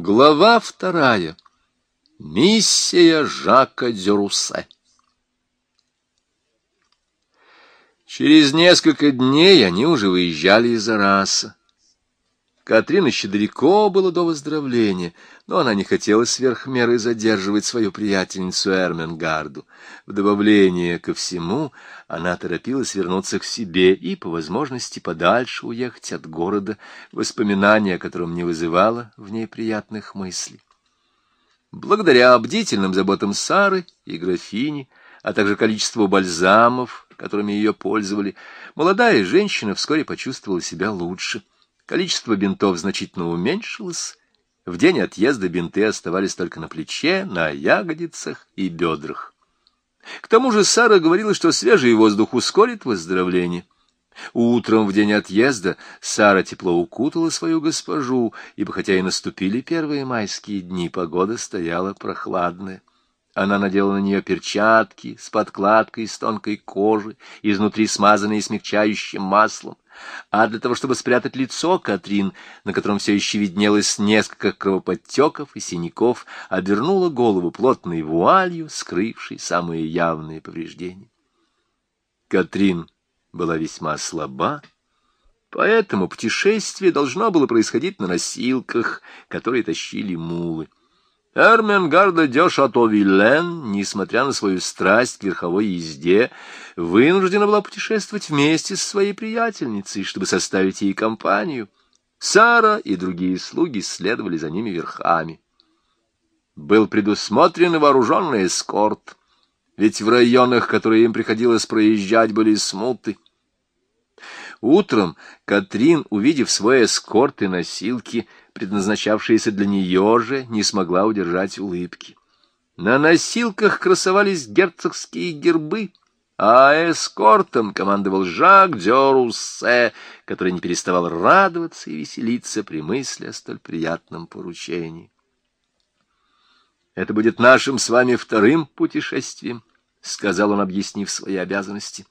Глава вторая. Миссия Жака Дюрусе. Через несколько дней они уже выезжали из Араса. Катрин еще далеко было до выздоровления, но она не хотела сверх меры задерживать свою приятельницу Эрменгарду. В добавление ко всему она торопилась вернуться к себе и, по возможности, подальше уехать от города, воспоминания о котором не вызывало в ней приятных мыслей. Благодаря бдительным заботам Сары и графини, а также количеству бальзамов, которыми ее пользовали, молодая женщина вскоре почувствовала себя лучше — Количество бинтов значительно уменьшилось. В день отъезда бинты оставались только на плече, на ягодицах и бедрах. К тому же Сара говорила, что свежий воздух ускорит выздоровление. Утром в день отъезда Сара тепло укутала свою госпожу, ибо хотя и наступили первые майские дни, погода стояла прохладная. Она надела на нее перчатки с подкладкой из тонкой кожи, изнутри смазанные смягчающим маслом а для того, чтобы спрятать лицо Катрин, на котором все еще виднелось несколько кровоподтеков и синяков, обернула голову плотной вуалью, скрывшей самые явные повреждения. Катрин была весьма слаба, поэтому путешествие должно было происходить на носилках, которые тащили мулы. Эрменгарда де Шато-Виллен, несмотря на свою страсть к верховой езде, вынуждена была путешествовать вместе с своей приятельницей, чтобы составить ей компанию. Сара и другие слуги следовали за ними верхами. Был предусмотрен вооруженный эскорт, ведь в районах, которые им приходилось проезжать, были смуты. Утром Катрин, увидев свой эскорт и носилки, предназначавшаяся для нее же, не смогла удержать улыбки. На носилках красовались герцогские гербы, а эскортом командовал Жак Дёруссе, который не переставал радоваться и веселиться при мысли о столь приятном поручении. «Это будет нашим с вами вторым путешествием», — сказал он, объяснив свои обязанности.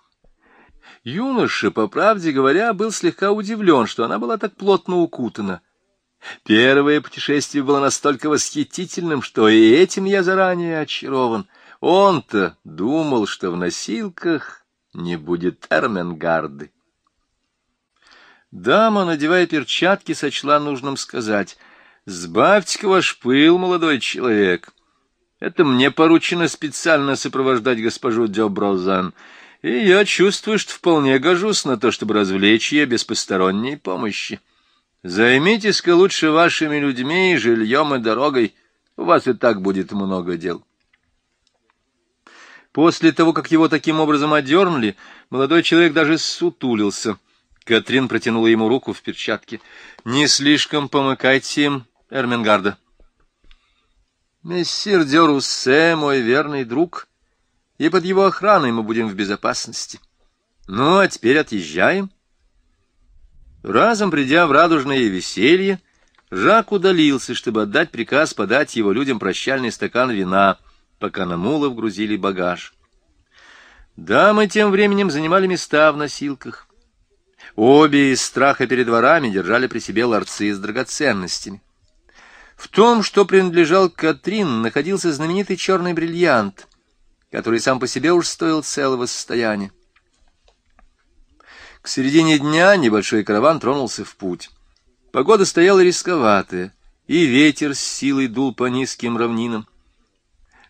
Юноша, по правде говоря, был слегка удивлен, что она была так плотно укутана. Первое путешествие было настолько восхитительным, что и этим я заранее очарован. Он-то думал, что в носилках не будет Эрменгарды. Дама, надевая перчатки, сочла нужным сказать, «Сбавьте-ка ваш пыл, молодой человек. Это мне поручено специально сопровождать госпожу Дёброзан, и я чувствую, что вполне гожусь на то, чтобы развлечь ее без посторонней помощи». Займитесь-ка лучше вашими людьми, жильем и дорогой. У вас и так будет много дел. После того, как его таким образом одернули, молодой человек даже сутулился. Катрин протянула ему руку в перчатке. — Не слишком помыкайте им, Эрмингарда. — Мессир Деруссе, мой верный друг, и под его охраной мы будем в безопасности. Ну, а теперь отъезжаем. — Разом придя в радужное веселье, Жак удалился, чтобы отдать приказ подать его людям прощальный стакан вина, пока на мулов грузили багаж. Дамы тем временем занимали места в носилках. Обе из страха перед ворами держали при себе ларцы с драгоценностями. В том, что принадлежал Катрин, находился знаменитый черный бриллиант, который сам по себе уж стоил целого состояния. К середине дня небольшой караван тронулся в путь. Погода стояла рисковатая, и ветер с силой дул по низким равнинам.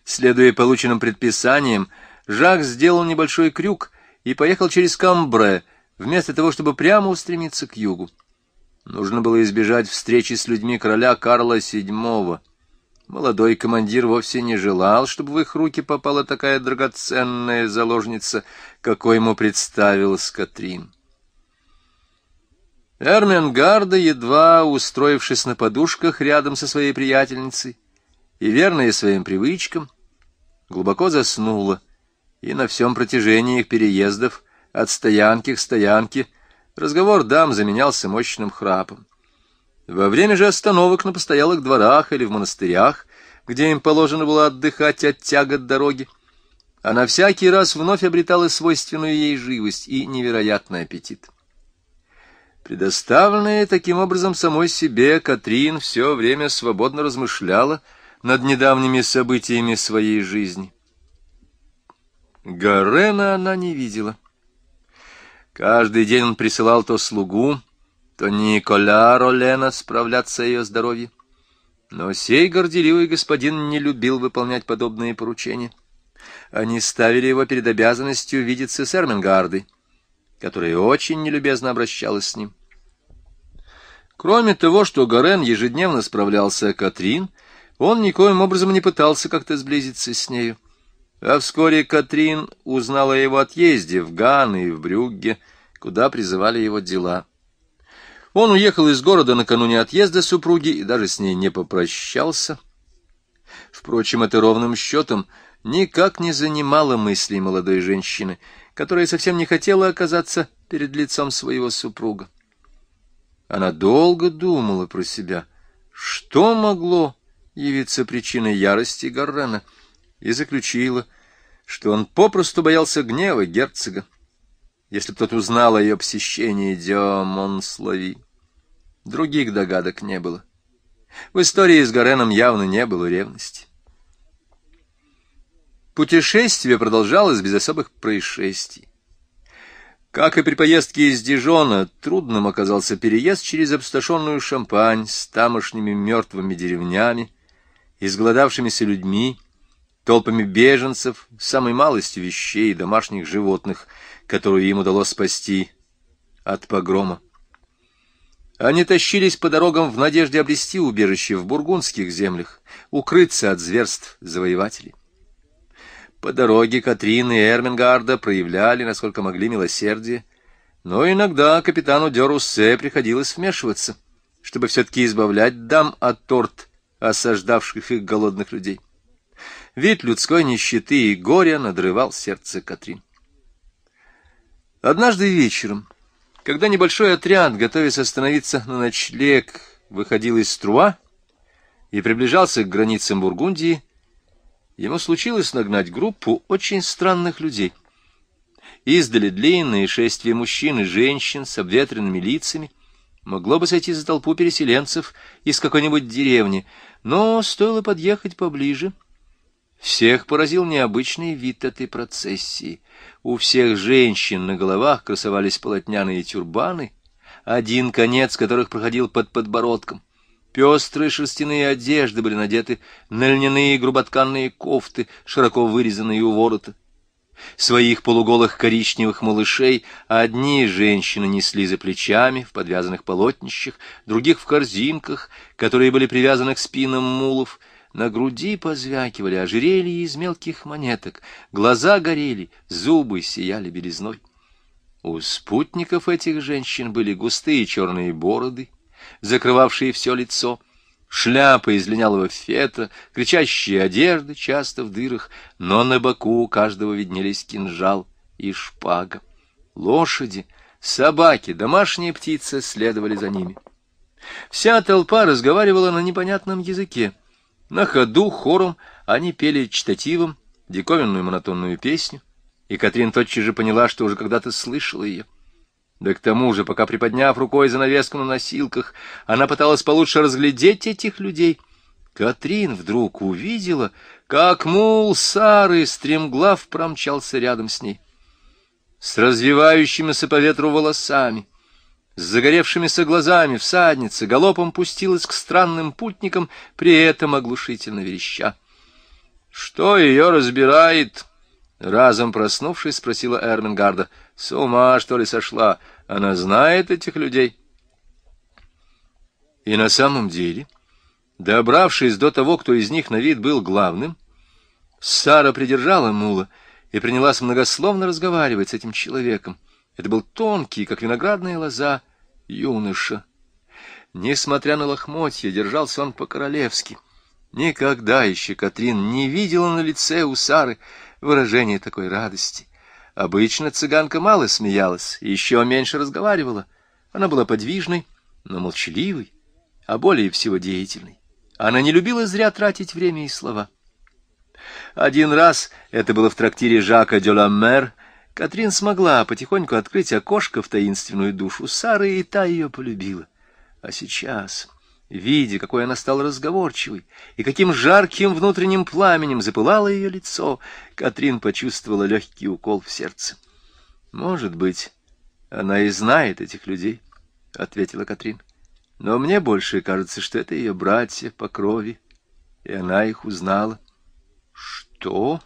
Следуя полученным предписаниям, Жак сделал небольшой крюк и поехал через Камбре, вместо того, чтобы прямо устремиться к югу. Нужно было избежать встречи с людьми короля Карла VII. Молодой командир вовсе не желал, чтобы в их руки попала такая драгоценная заложница, какой ему представилась Катрин. Эрменгарда, едва устроившись на подушках рядом со своей приятельницей и верная своим привычкам, глубоко заснула, и на всем протяжении их переездов от стоянки к стоянке разговор дам заменялся мощным храпом. Во время же остановок на постоялых дворах или в монастырях, где им положено было отдыхать от тягот дороги, она всякий раз вновь обретала свойственную ей живость и невероятный аппетит. Предоставленная таким образом самой себе, Катрин все время свободно размышляла над недавними событиями своей жизни. Гарена она не видела. Каждый день он присылал то слугу, то Николя Ролена справляться о ее здоровье. Но сей горделивый господин не любил выполнять подобные поручения. Они ставили его перед обязанностью видеться с Эрмингардой, которая очень нелюбезно обращалась с ним. Кроме того, что Горен ежедневно справлялся о Катрин, он никоим образом не пытался как-то сблизиться с нею. А вскоре Катрин узнала о его отъезде в Ган и в Брюгге, куда призывали его дела. Он уехал из города накануне отъезда супруги и даже с ней не попрощался. Впрочем, это ровным счетом никак не занимало мыслей молодой женщины, которая совсем не хотела оказаться перед лицом своего супруга. Она долго думала про себя, что могло явиться причиной ярости Гаррена, и заключила, что он попросту боялся гнева герцога, если кто-то узнал о ее посещении Диомонслави. Других догадок не было. В истории с Гареном явно не было ревности. Путешествие продолжалось без особых происшествий. Как и при поездке из Дижона, трудным оказался переезд через обсташенную Шампань с тамошними мертвыми деревнями, изголодавшимися людьми, толпами беженцев, самой малостью вещей и домашних животных, которые им удалось спасти от погрома. Они тащились по дорогам в надежде обрести убежище в бургундских землях, укрыться от зверств завоевателей. По дороге Катрин и Эрмингарда проявляли, насколько могли, милосердие, но иногда капитану Деруссе приходилось вмешиваться, чтобы все-таки избавлять дам от торт, осаждавших их голодных людей. Вид людской нищеты и горя надрывал сердце Катрин. Однажды вечером, когда небольшой отряд, готовясь остановиться на ночлег, выходил из Струа и приближался к границам Бургундии, ему случилось нагнать группу очень странных людей. Издали длинные шествия мужчин и женщин с обветренными лицами могло бы сойти за толпу переселенцев из какой-нибудь деревни, но стоило подъехать поближе. Всех поразил необычный вид этой процессии. У всех женщин на головах красовались полотняные тюрбаны, один конец которых проходил под подбородком. Пестрые шерстяные одежды были надеты на льняные груботканные кофты, широко вырезанные у ворота. Своих полуголых коричневых малышей одни женщины несли за плечами в подвязанных полотнищах, других в корзинках, которые были привязаны к спинам мулов. На груди позвякивали ожерелья из мелких монеток, глаза горели, зубы сияли белизной. У спутников этих женщин были густые черные бороды, закрывавшие все лицо, шляпа из линялого фетра, кричащие одежды, часто в дырах, но на боку у каждого виднелись кинжал и шпага. Лошади, собаки, домашние птицы следовали за ними. Вся толпа разговаривала на непонятном языке. На ходу хором они пели чтативом диковинную монотонную песню, и Катрин тотчас же поняла, что уже когда-то слышала ее. Да к тому же, пока приподняв рукой занавеску на носилках, она пыталась получше разглядеть этих людей. Катрин вдруг увидела, как мул Сары стремглав промчался рядом с ней. С развивающимися по ветру волосами, с загоревшимися глазами всадница галопом пустилась к странным путникам, при этом оглушительно вереща. — Что ее разбирает? — разом проснувшись, спросила Эрмингарда. — С ума, что ли, сошла? Она знает этих людей. И на самом деле, добравшись до того, кто из них на вид был главным, Сара придержала мула и принялась многословно разговаривать с этим человеком. Это был тонкий, как виноградная лоза, юноша. Несмотря на лохмотья, держался он по-королевски. Никогда еще Катрин не видела на лице у Сары выражения такой радости. Обычно цыганка мало смеялась и еще меньше разговаривала. Она была подвижной, но молчаливой, а более всего деятельной. Она не любила зря тратить время и слова. Один раз, это было в трактире Жака Дюламер, Катрин смогла потихоньку открыть окошко в таинственную душу Сары, и та ее полюбила. А сейчас, видя, какой она стала разговорчивой, и каким жарким внутренним пламенем запылало ее лицо, Катрин почувствовала легкий укол в сердце. «Может быть, она и знает этих людей», — ответила Катрин. «Но мне больше кажется, что это ее братья по крови, и она их узнала». «Что?»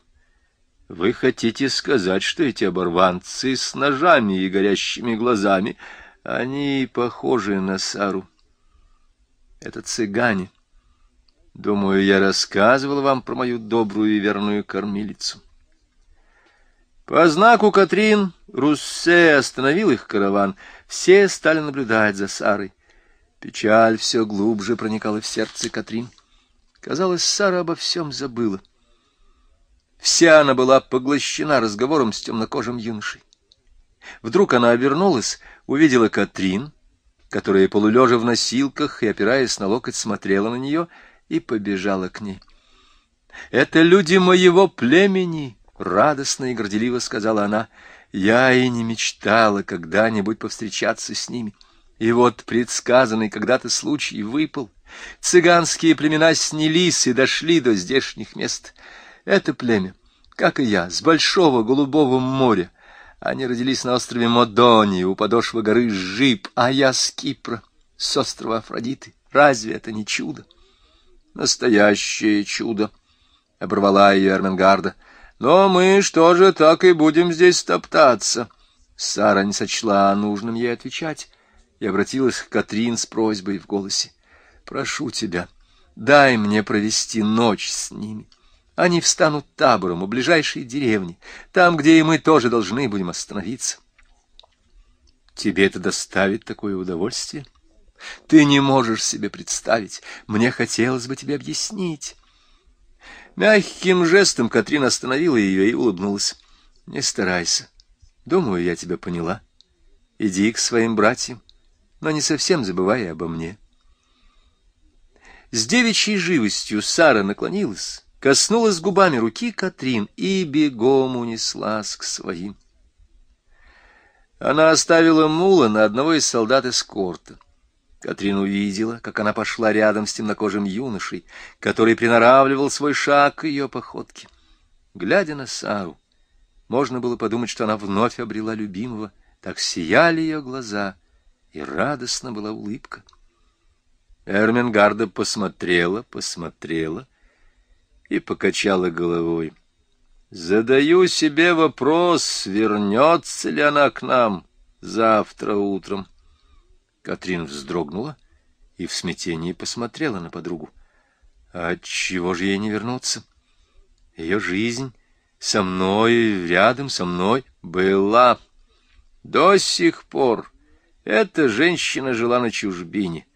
Вы хотите сказать, что эти оборванцы с ножами и горящими глазами, они похожи на Сару? Это цыгане. Думаю, я рассказывал вам про мою добрую и верную кормилицу. По знаку Катрин Руссе остановил их караван. Все стали наблюдать за Сарой. Печаль все глубже проникала в сердце Катрин. Казалось, Сара обо всем забыла. Вся она была поглощена разговором с темнокожим юношей. Вдруг она обернулась, увидела Катрин, которая, полулежа в носилках и опираясь на локоть, смотрела на нее и побежала к ней. «Это люди моего племени!» — радостно и горделиво сказала она. «Я и не мечтала когда-нибудь повстречаться с ними. И вот предсказанный когда-то случай выпал. Цыганские племена снялись и дошли до здешних мест». Это племя, как и я, с большого голубого моря. Они родились на острове Модони, у подошвы горы Жип, а я с Кипра, с острова Афродиты. Разве это не чудо? Настоящее чудо, — оборвала ее Эрменгарда. Но мы что же так и будем здесь топтаться? Сара не сочла нужным ей отвечать и обратилась к Катрин с просьбой в голосе. «Прошу тебя, дай мне провести ночь с ними». Они встанут табором у ближайшей деревни, там, где и мы тоже должны будем остановиться. Тебе это доставит такое удовольствие? Ты не можешь себе представить. Мне хотелось бы тебе объяснить. Мягким жестом Катрин остановила ее и улыбнулась. Не старайся. Думаю, я тебя поняла. Иди к своим братьям, но не совсем забывай обо мне. С девичьей живостью Сара наклонилась коснулась губами руки Катрин и бегом унеслась к своим. Она оставила мула на одного из солдат эскорта. Катрин увидела, как она пошла рядом с темнокожим юношей, который приноравливал свой шаг к ее походке. Глядя на Сару, можно было подумать, что она вновь обрела любимого, так сияли ее глаза, и радостна была улыбка. Эрменгарда посмотрела, посмотрела, и покачала головой. Задаю себе вопрос, вернется ли она к нам завтра утром. Катрин вздрогнула и в смятении посмотрела на подругу. А чего же ей не вернуться? Ее жизнь со мной, рядом со мной, была. До сих пор эта женщина жила на чужбине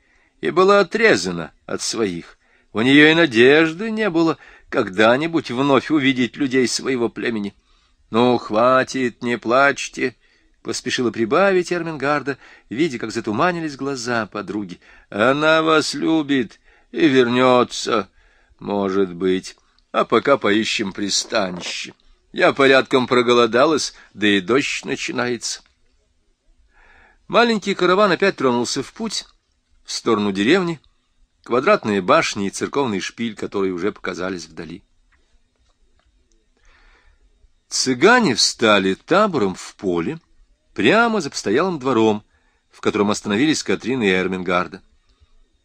и была отрезана от своих. У нее и надежды не было — когда-нибудь вновь увидеть людей своего племени. — Ну, хватит, не плачьте, — поспешила прибавить Эрмингарда, видя, как затуманились глаза подруги. — Она вас любит и вернется, может быть, а пока поищем пристанище. Я порядком проголодалась, да и дождь начинается. Маленький караван опять тронулся в путь в сторону деревни, квадратные башни и церковный шпиль, которые уже показались вдали. Цыгане встали табором в поле, прямо за постоялым двором, в котором остановились Катрин и Эрмингарда.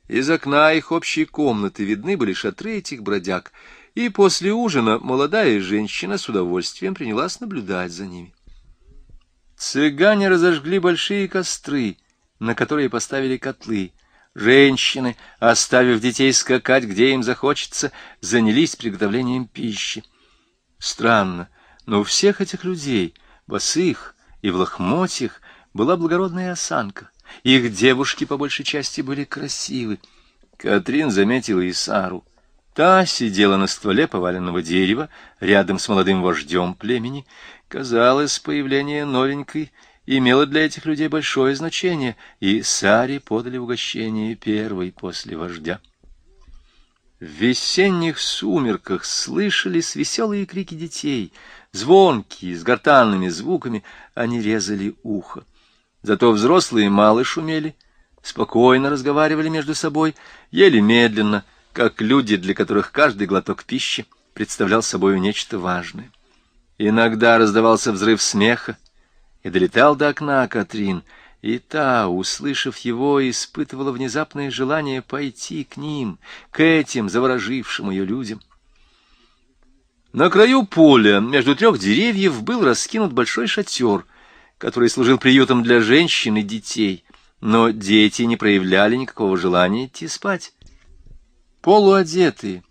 Из окна их общей комнаты видны были шатры этих бродяг, и после ужина молодая женщина с удовольствием принялась наблюдать за ними. Цыгане разожгли большие костры, на которые поставили котлы, Женщины, оставив детей скакать, где им захочется, занялись приготовлением пищи. Странно, но у всех этих людей, босых и в лохмотьях, была благородная осанка. Их девушки по большей части были красивы. Катрин заметила и Сару. Та сидела на стволе поваленного дерева, рядом с молодым вождем племени. Казалось, появление новенькой имело для этих людей большое значение, и Саре подали угощение первой после вождя. В весенних сумерках слышались веселые крики детей, Звонкие, с гортанными звуками, они резали ухо. Зато взрослые мало шумели, спокойно разговаривали между собой, ели медленно, как люди, для которых каждый глоток пищи представлял собой нечто важное. Иногда раздавался взрыв смеха, и долетал до окна Катрин, и та, услышав его, испытывала внезапное желание пойти к ним, к этим заворожившим ее людям. На краю поля, между трех деревьев, был раскинут большой шатер, который служил приютом для женщин и детей, но дети не проявляли никакого желания идти спать. Полуодетые,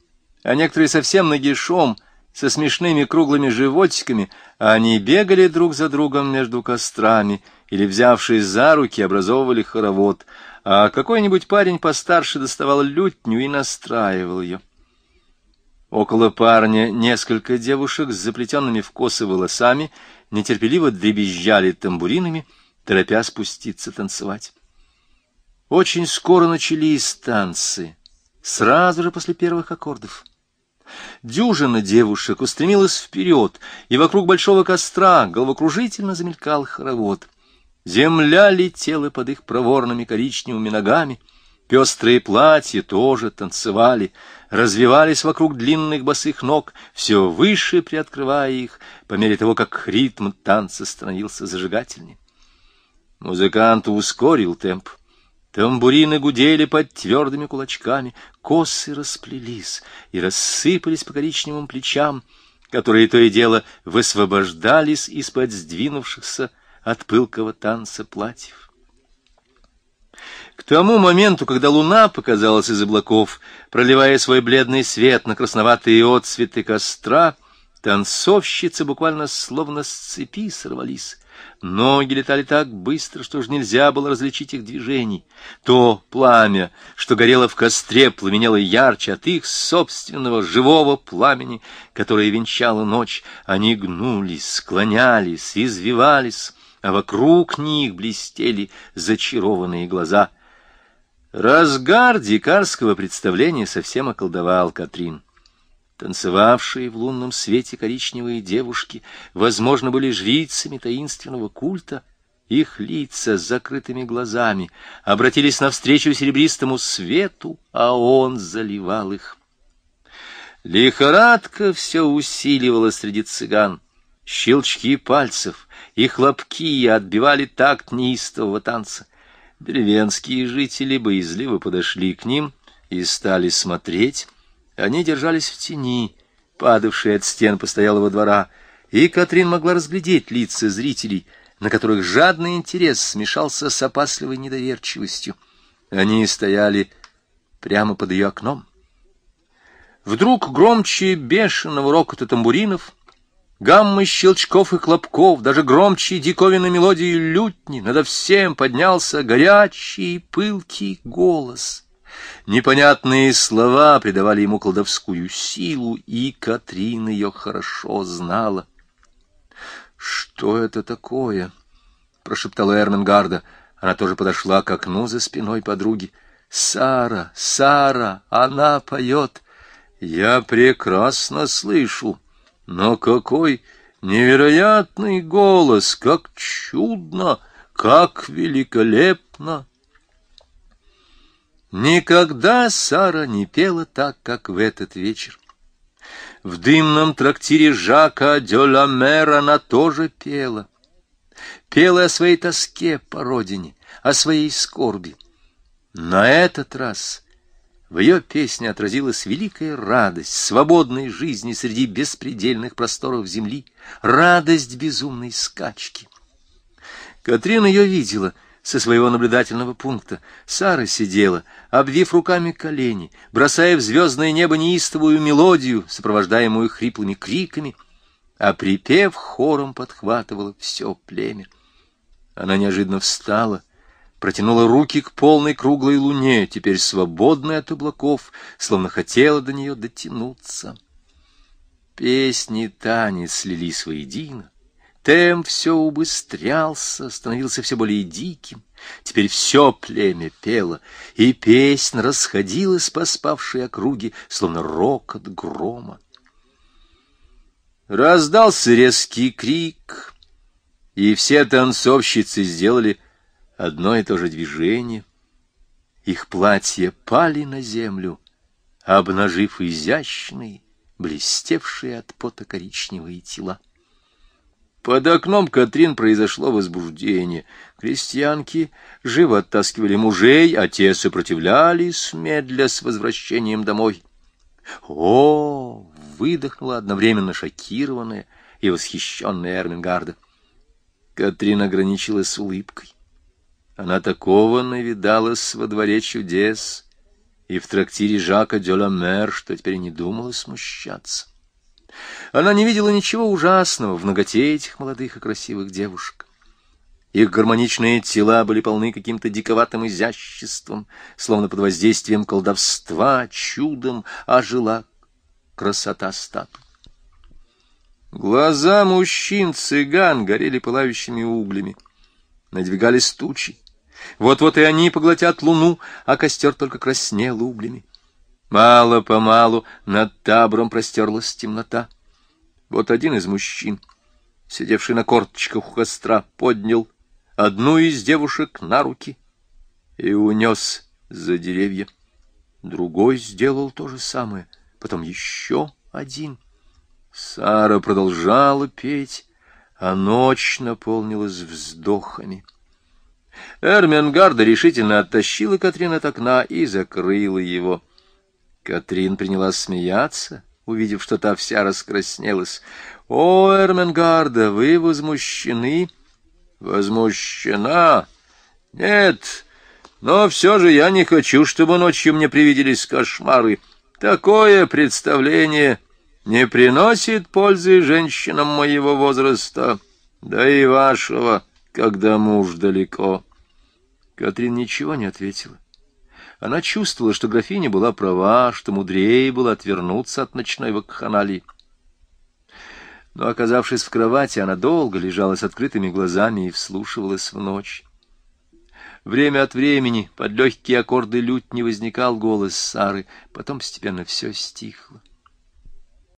а некоторые совсем нагишом, со смешными круглыми животиками, они бегали друг за другом между кострами или, взявшись за руки, образовывали хоровод, а какой-нибудь парень постарше доставал лютню и настраивал ее. Около парня несколько девушек с заплетенными в косы волосами нетерпеливо дребезжали тамбуринами, торопя спуститься танцевать. Очень скоро начались танцы, сразу же после первых аккордов. Дюжина девушек устремилась вперед, и вокруг большого костра головокружительно замелькал хоровод. Земля летела под их проворными коричневыми ногами, пестрые платья тоже танцевали, развивались вокруг длинных босых ног, все выше приоткрывая их, по мере того, как ритм танца становился зажигательнее. Музыкант ускорил темп. Тамбурины гудели под твердыми кулачками, косы расплелись и рассыпались по коричневым плечам, которые то и дело высвобождались из-под сдвинувшихся от пылкого танца платьев. К тому моменту, когда луна показалась из облаков, проливая свой бледный свет на красноватые отцветы костра, танцовщицы буквально словно с цепи сорвались Ноги летали так быстро, что уж нельзя было различить их движений. То пламя, что горело в костре, пламенело ярче от их собственного живого пламени, которое венчало ночь. Они гнулись, склонялись, извивались, а вокруг них блестели зачарованные глаза. Разгар дикарского представления совсем околдовал Катрин. Танцевавшие в лунном свете коричневые девушки, возможно, были жрицами таинственного культа. Их лица с закрытыми глазами обратились навстречу серебристому свету, а он заливал их. Лихорадка все усиливала среди цыган. Щелчки пальцев и хлопки отбивали такт неистового танца. Деревенские жители боязливо подошли к ним и стали смотреть, они держались в тени, падавшей от стен постоялого двора, и Катрин могла разглядеть лица зрителей, на которых жадный интерес смешался с опасливой недоверчивостью. Они стояли прямо под ее окном. Вдруг громче бешеного рокота тамбуринов, гаммы щелчков и хлопков, даже громче диковинной мелодии лютни, надо всем поднялся горячий пылкий голос — Непонятные слова придавали ему колдовскую силу, и Катрин ее хорошо знала. «Что это такое?» — прошептала Эрменгарда. Она тоже подошла к окну за спиной подруги. «Сара, Сара, она поет!» «Я прекрасно слышу, но какой невероятный голос! Как чудно, как великолепно!» Никогда Сара не пела так, как в этот вечер. В дымном трактире Жака де ла Мер она тоже пела. Пела о своей тоске по родине, о своей скорби. На этот раз в ее песне отразилась великая радость свободной жизни среди беспредельных просторов земли, радость безумной скачки. Катрин ее видела — со своего наблюдательного пункта. Сара сидела, обвив руками колени, бросая в звездное небо неистовую мелодию, сопровождаемую хриплыми криками, а припев хором подхватывало все племя. Она неожиданно встала, протянула руки к полной круглой луне, теперь свободной от облаков, словно хотела до нее дотянуться. Песни и танец слились воедино, Темп все убыстрялся, становился все более диким. Теперь все племя пело, и песнь расходилась по спавшей округе, словно рокот грома. Раздался резкий крик, и все танцовщицы сделали одно и то же движение. Их платья пали на землю, обнажив изящные, блестевшие от пота коричневые тела. Под окном Катрин произошло возбуждение. Крестьянки живо оттаскивали мужей, а те сопротивлялись, медля с возвращением домой. О, выдохнула одновременно шокированная и восхищенная Эрмингарда. Катрин ограничилась улыбкой. Она такого навидалась во дворе чудес и в трактире Жака Дюламер, что теперь не думала смущаться. Она не видела ничего ужасного в ноготе этих молодых и красивых девушек. Их гармоничные тела были полны каким-то диковатым изяществом, словно под воздействием колдовства, чудом ожила красота статуи. Глаза мужчин-цыган горели пылающими углями. Надвигались тучи. Вот-вот и они поглотят луну, а костер только краснел углями. Мало-помалу над табором простерлась темнота. Вот один из мужчин, сидевший на корточках у костра, поднял одну из девушек на руки и унес за деревья. Другой сделал то же самое, потом еще один. Сара продолжала петь, а ночь наполнилась вздохами. Эрменгарда решительно оттащила Катрин от окна и закрыла его. Катрин принялась смеяться, увидев, что та вся раскраснелась. «О, Эрменгарда, вы возмущены?» «Возмущена? Нет, но все же я не хочу, чтобы ночью мне привиделись кошмары. Такое представление не приносит пользы женщинам моего возраста, да и вашего, когда муж далеко». Катрин ничего не ответила. Она чувствовала, что графиня была права, что мудрее было отвернуться от ночной вакханалии. Но, оказавшись в кровати, она долго лежала с открытыми глазами и вслушивалась в ночь. Время от времени под легкие аккорды лютни возникал голос Сары, потом постепенно все стихло.